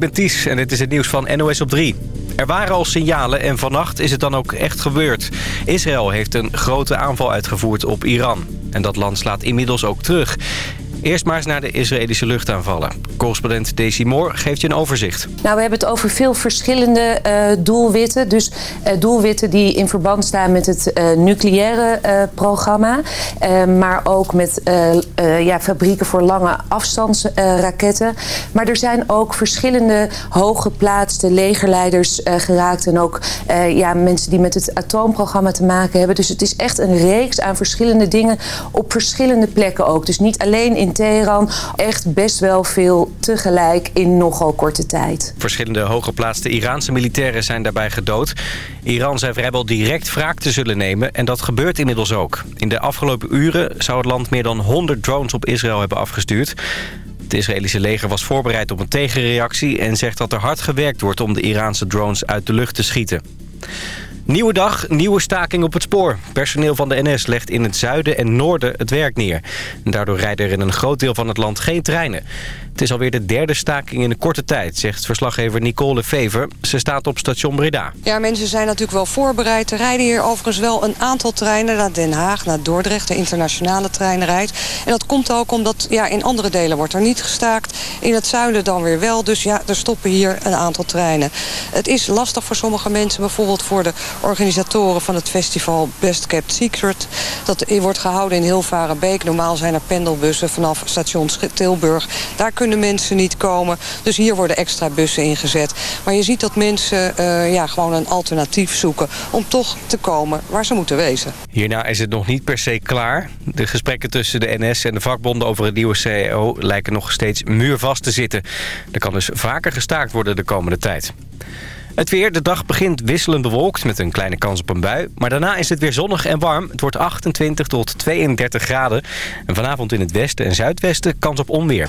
ben Ties en dit is het nieuws van NOS op 3. Er waren al signalen en vannacht is het dan ook echt gebeurd. Israël heeft een grote aanval uitgevoerd op Iran. En dat land slaat inmiddels ook terug. Eerst maar eens naar de Israëlische luchtaanvallen. Correspondent Daisy Moore geeft je een overzicht. Nou, we hebben het over veel verschillende uh, doelwitten. Dus uh, doelwitten die in verband staan met het uh, nucleaire programma. maar ook met ja, fabrieken voor lange afstandsraketten. maar er zijn ook verschillende hooggeplaatste legerleiders geraakt. En ook ja, mensen die met het atoomprogramma te maken hebben. Dus het is echt een reeks aan verschillende dingen op verschillende plekken ook. Dus niet alleen in Teheran. Echt best wel veel tegelijk in nogal korte tijd. Verschillende hooggeplaatste Iraanse militairen zijn daarbij gedood. Iran zei vrijwel direct wraak te zullen nemen en dat gebeurt inmiddels ook. In de afgelopen uren zou het land meer dan 100 drones op Israël hebben afgestuurd. Het Israëlische leger was voorbereid op een tegenreactie... en zegt dat er hard gewerkt wordt om de Iraanse drones uit de lucht te schieten. Nieuwe dag, nieuwe staking op het spoor. Personeel van de NS legt in het zuiden en noorden het werk neer. daardoor rijden er in een groot deel van het land geen treinen. Het is alweer de derde staking in een korte tijd, zegt verslaggever Nicole Fever. Ze staat op station Breda. Ja, mensen zijn natuurlijk wel voorbereid. Er rijden hier overigens wel een aantal treinen naar Den Haag, naar Dordrecht. De internationale trein rijdt. En dat komt ook omdat ja, in andere delen wordt er niet gestaakt. In het zuiden dan weer wel. Dus ja, er stoppen hier een aantal treinen. Het is lastig voor sommige mensen. Bijvoorbeeld voor de organisatoren van het festival Best Kept Secret. Dat wordt gehouden in Hilvarenbeek. Normaal zijn er pendelbussen vanaf station Tilburg. Daar kunnen mensen niet komen. Dus hier worden extra bussen ingezet. Maar je ziet dat mensen uh, ja, gewoon een alternatief zoeken... om toch te komen waar ze moeten wezen. Hierna is het nog niet per se klaar. De gesprekken tussen de NS en de vakbonden over het nieuwe CEO... lijken nog steeds muurvast te zitten. Er kan dus vaker gestaakt worden de komende tijd. Het weer, de dag begint wisselend bewolkt met een kleine kans op een bui. Maar daarna is het weer zonnig en warm. Het wordt 28 tot 32 graden. En vanavond in het westen en zuidwesten kans op onweer.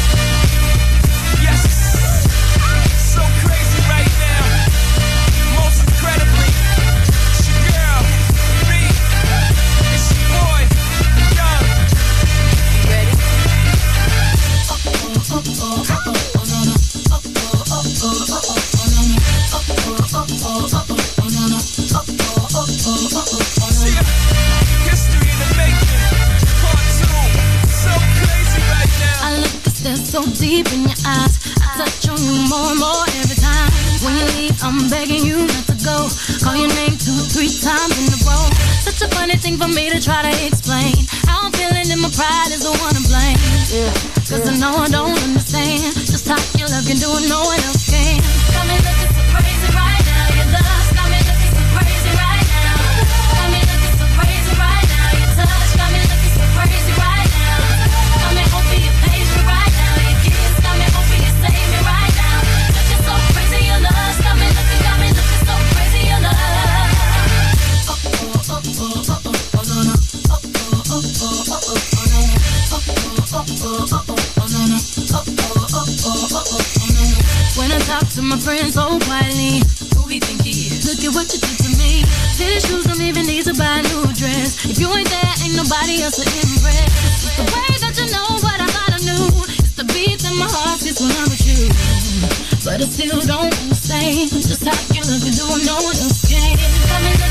Deep in your eyes. I touch on you more and more every time. When you leave, I'm begging you not to go. Call your name two, three times in a row. Such a funny thing for me to try to explain. How I'm feeling and my pride is the one to blame. Yeah. Cause I know I don't you ain't there, ain't nobody else to impress. The way that you know what I I knew. It's the beat in my heart gets when I'm with you. But I still don't understand just how you look and do no one else can.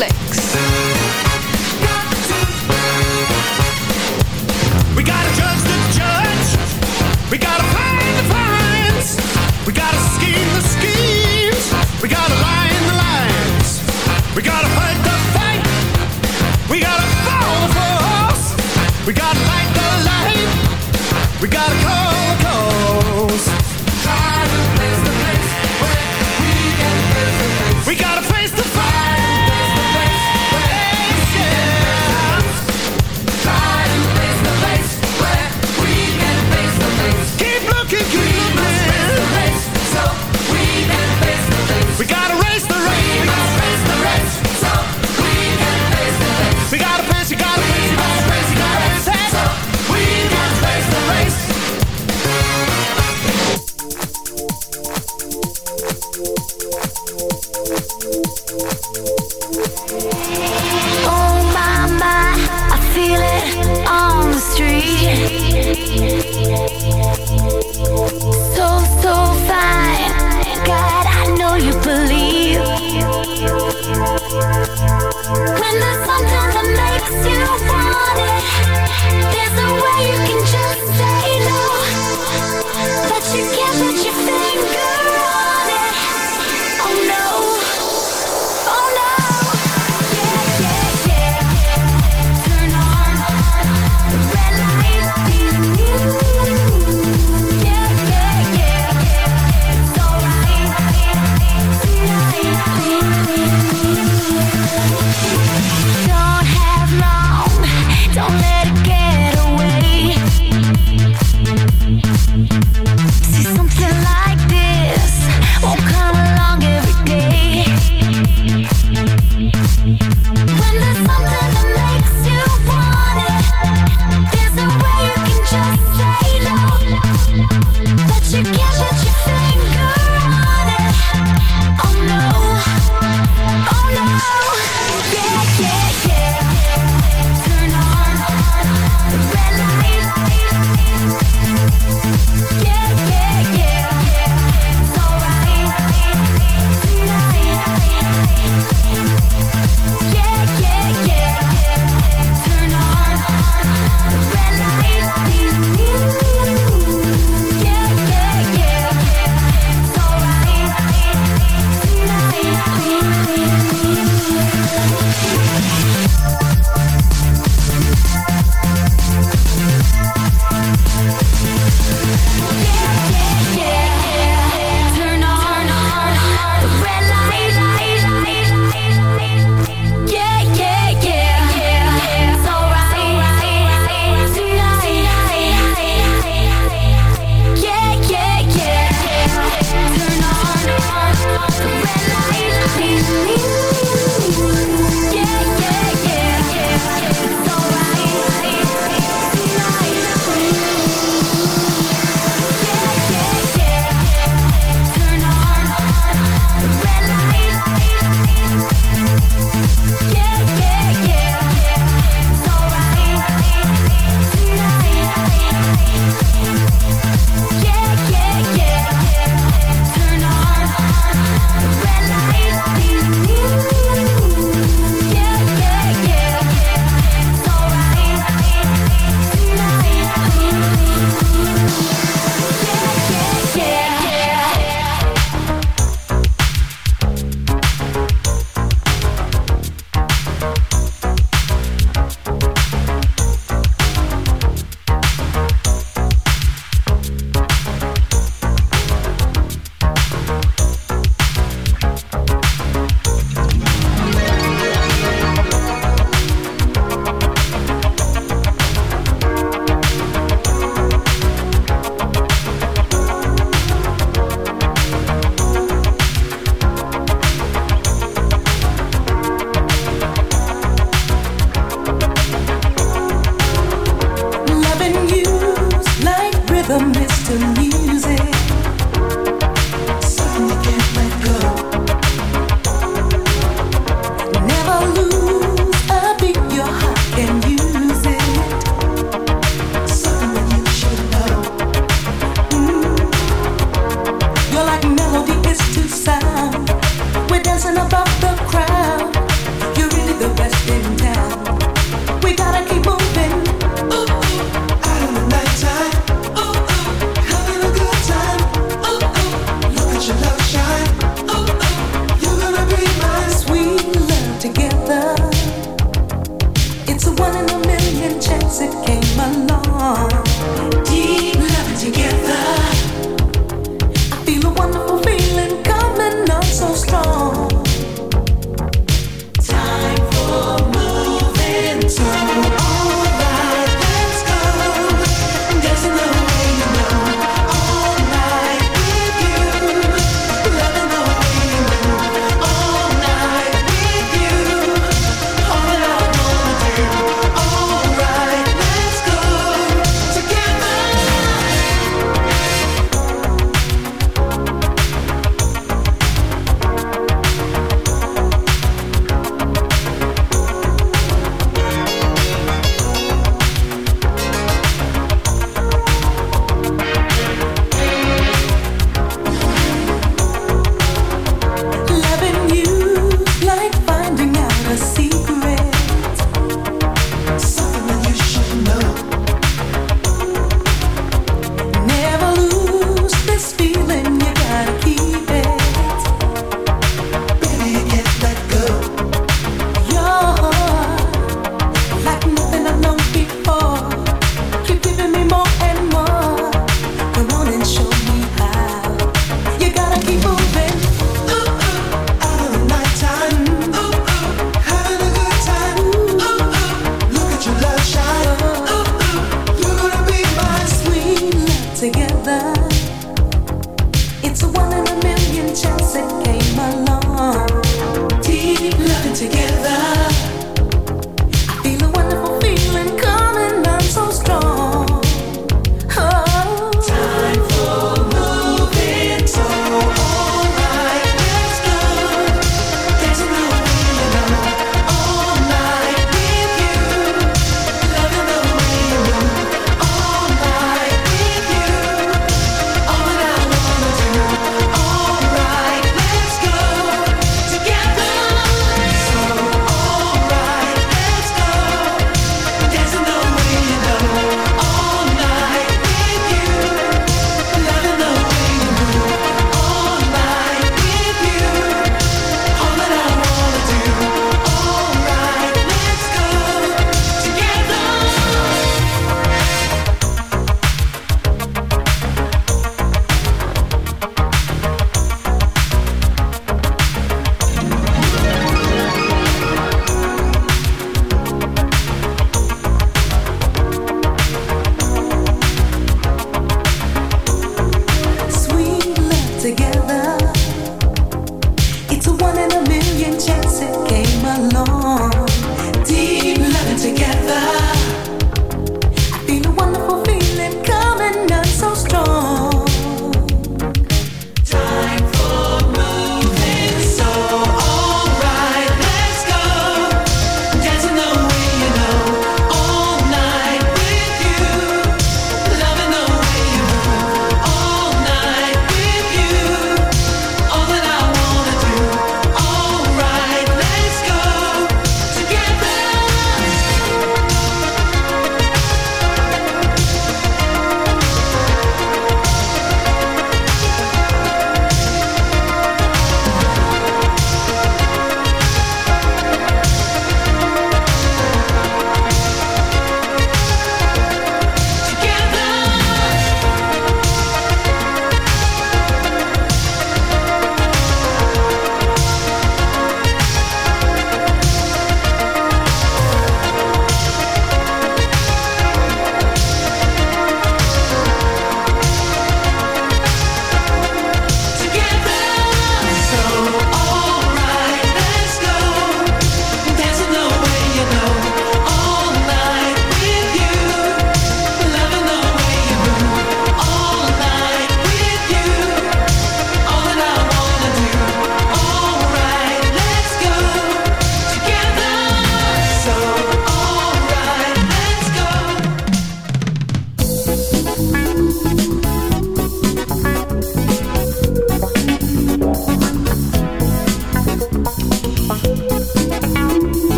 Netflix. We gotta judge the judge. We gotta find the fines. We gotta scheme the schemes. We gotta line the lines. We gotta fight the fight. We gotta follow the force. We gotta fight the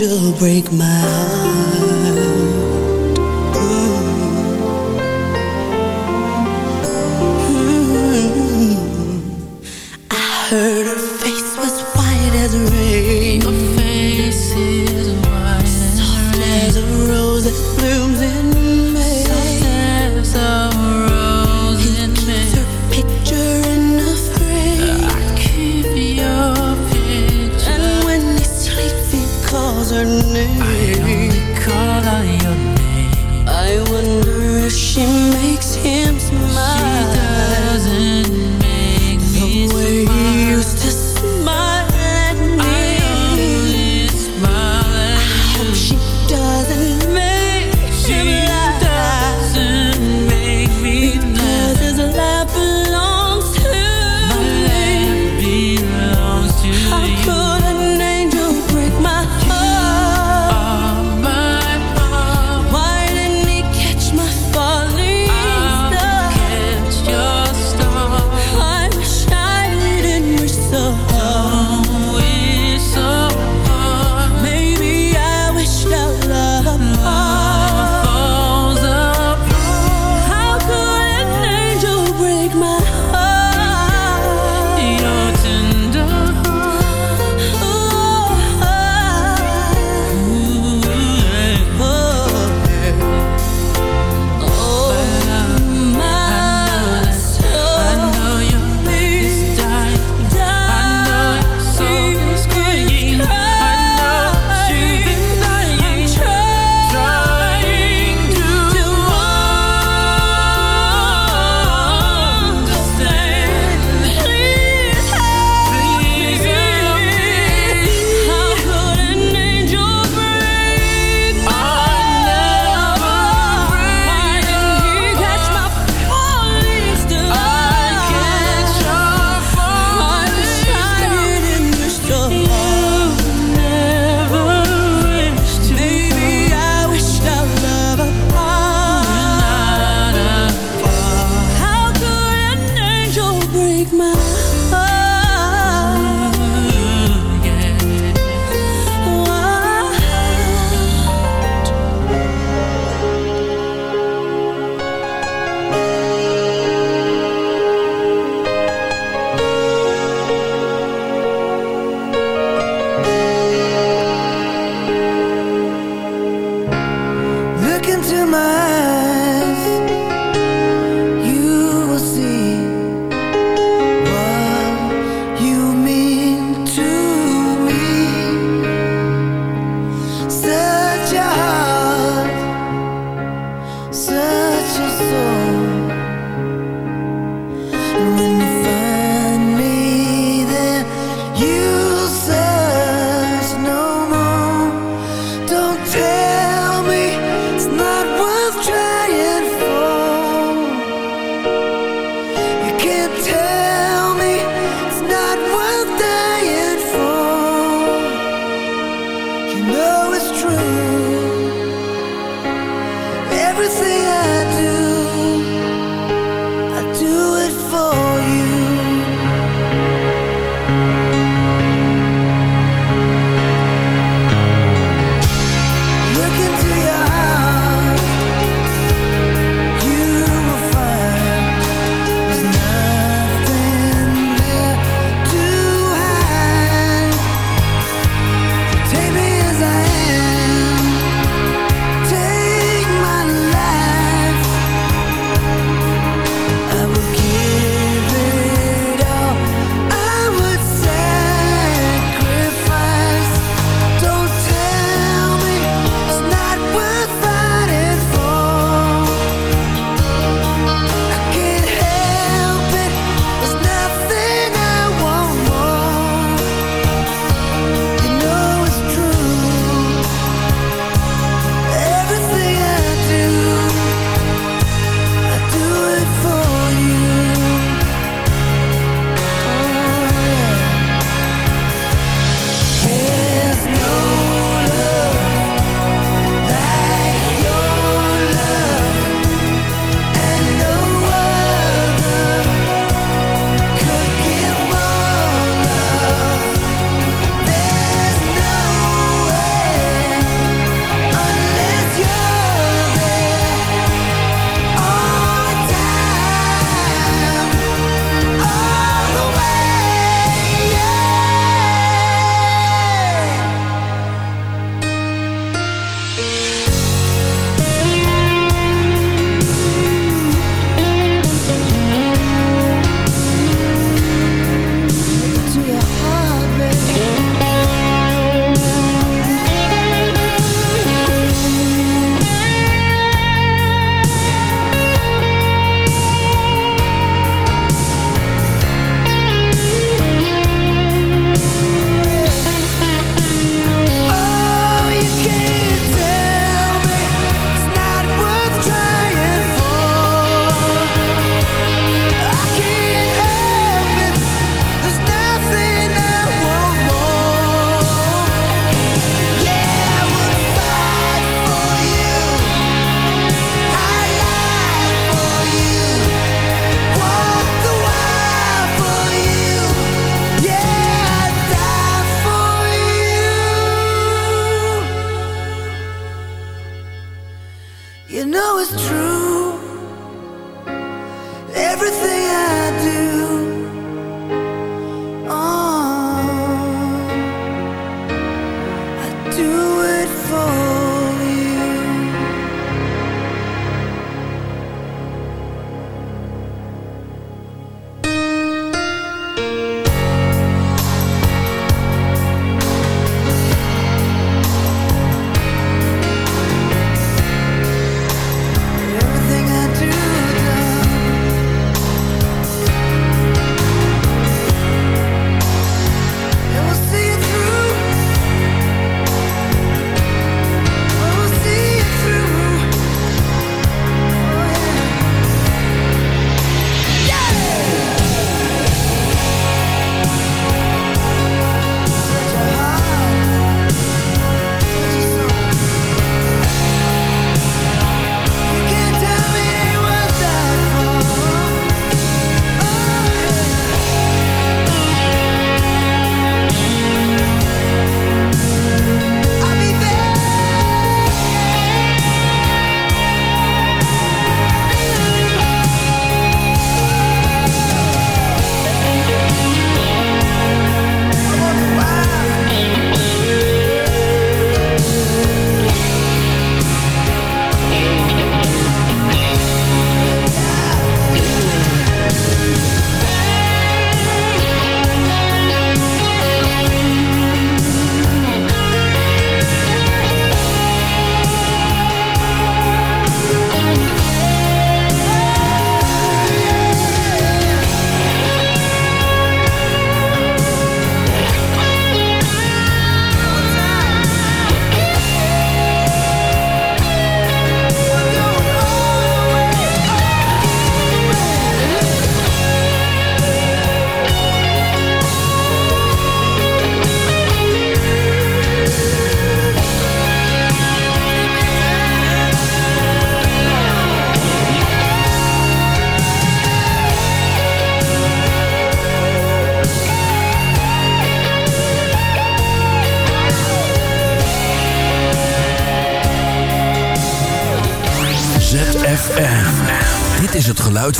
angel break my heart?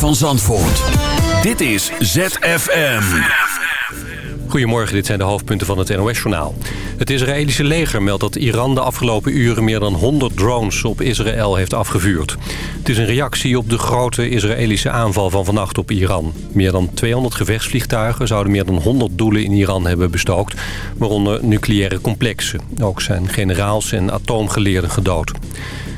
Van Zandvoort. Dit is ZFM. Goedemorgen, dit zijn de hoofdpunten van het NOS-journaal. Het Israëlische leger meldt dat Iran de afgelopen uren meer dan 100 drones op Israël heeft afgevuurd. Het is een reactie op de grote Israëlische aanval van vannacht op Iran. Meer dan 200 gevechtsvliegtuigen zouden meer dan 100 doelen in Iran hebben bestookt, waaronder nucleaire complexen. Ook zijn generaals en atoomgeleerden gedood.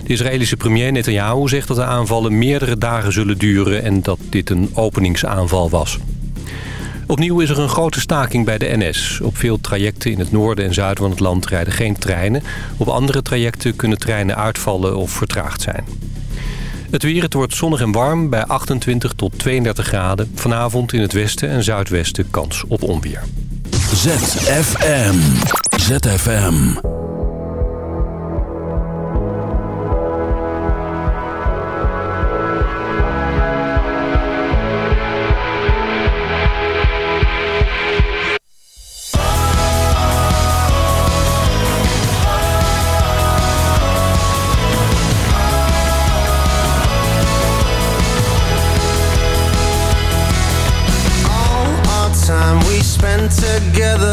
De Israëlische premier Netanyahu zegt dat de aanvallen meerdere dagen zullen duren en dat dit een openingsaanval was. Opnieuw is er een grote staking bij de NS. Op veel trajecten in het noorden en zuiden van het land rijden geen treinen. Op andere trajecten kunnen treinen uitvallen of vertraagd zijn. Het weer, het wordt zonnig en warm bij 28 tot 32 graden. Vanavond in het westen en zuidwesten kans op onweer. ZFM. ZFM. Together.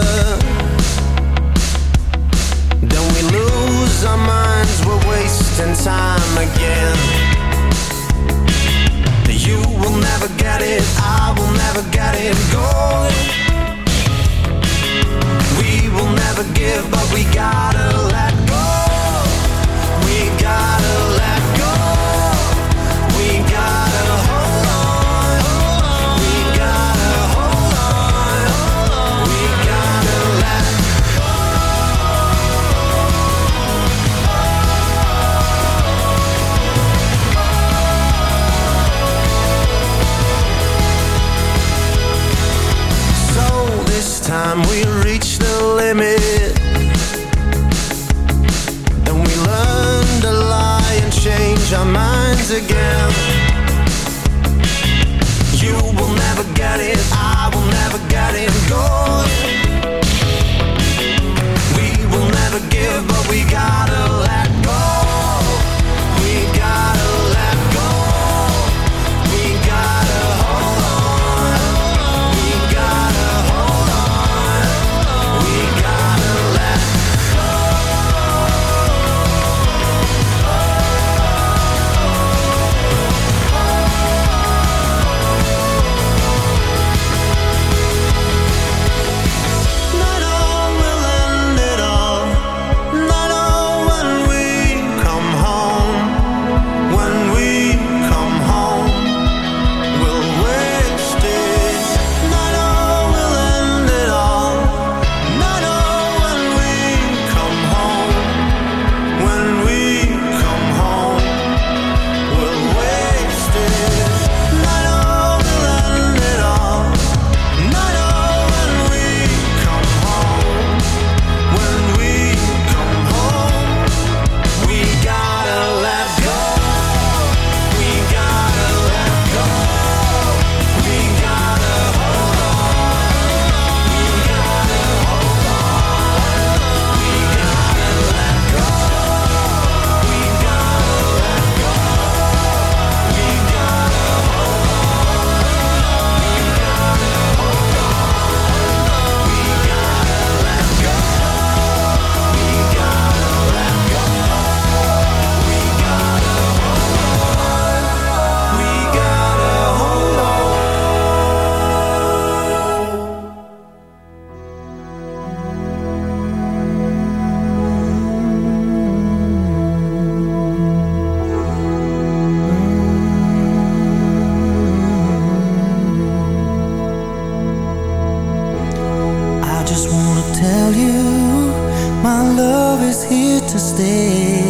To stay.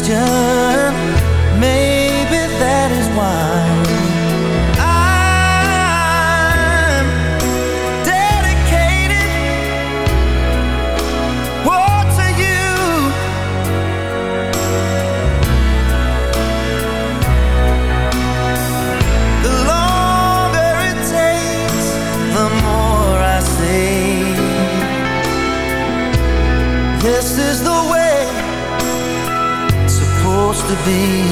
Question. Be.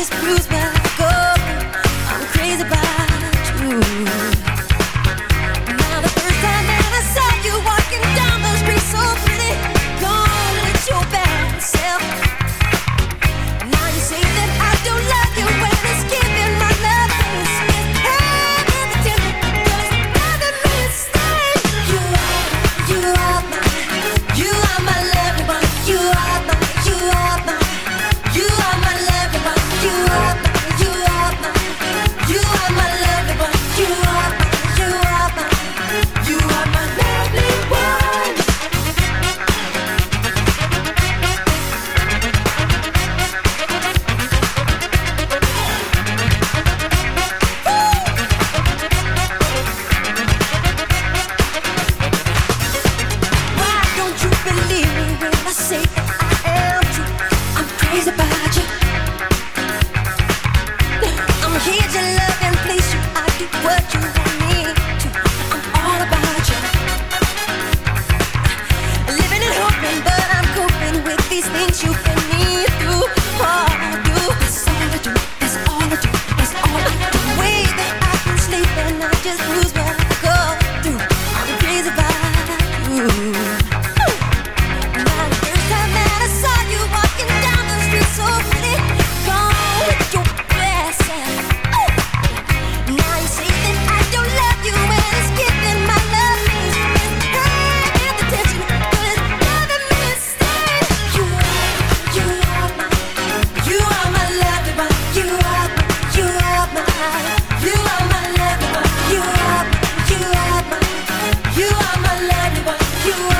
just bruise. my you